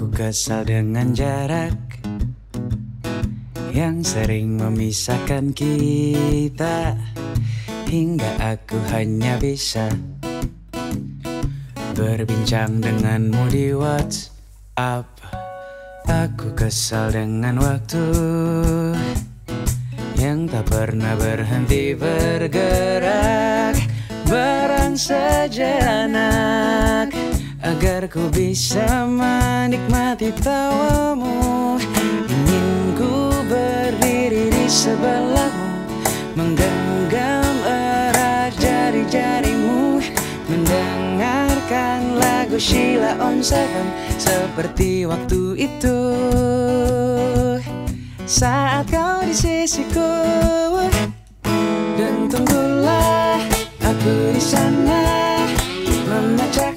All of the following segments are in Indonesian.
Aku kesal dengan jarak yang sering memisahkan kita hingga aku hanya bisa berbincang denganmu di WhatsApp. Aku kesal dengan waktu yang tak pernah berhenti bergerak barang sejenak agar ku bisa menikmati tawamu. Ingin ku berdiri di sebelahmu menggenggam erat jari-jarimu. Mendengarkan lagu Sheila on Seven seperti waktu itu. Saat kau di sisiku dan tunggulah aku di sana memecahkan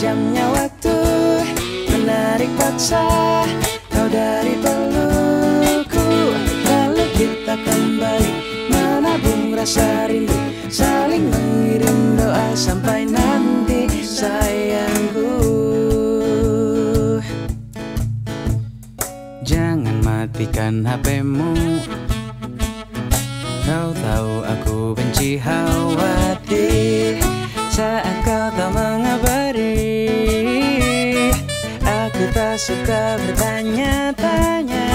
kejamnya waktu menarik paksa kau dari pelukku. Lalu kita kembali menabung rasa rindu saling mengirim doa sampai nanti sayangku. Jangan matikan HPmu Kau tahu aku benci khawatir Saat kau Aku tak suka bertanya-tanya.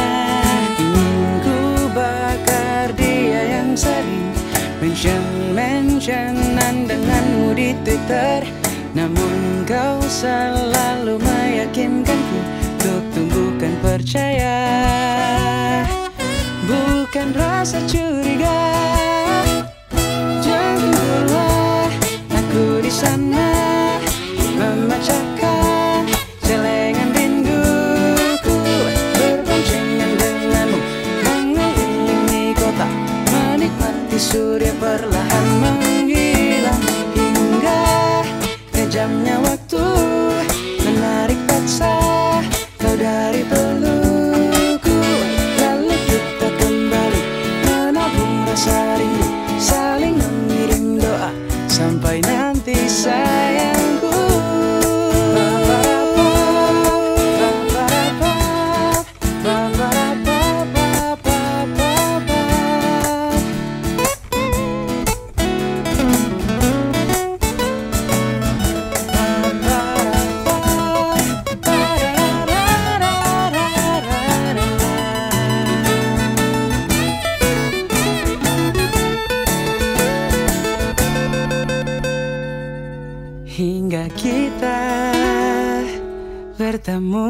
Ku bakar dia yang sering Mention-mentionan denganmu di Twitter. Namun kau selalu meyakinkanku Untuk tumbuhkan percaya. Bukan rasa curiga surya perlahan menghilang Hingga kejamnya Hingga kita bertemu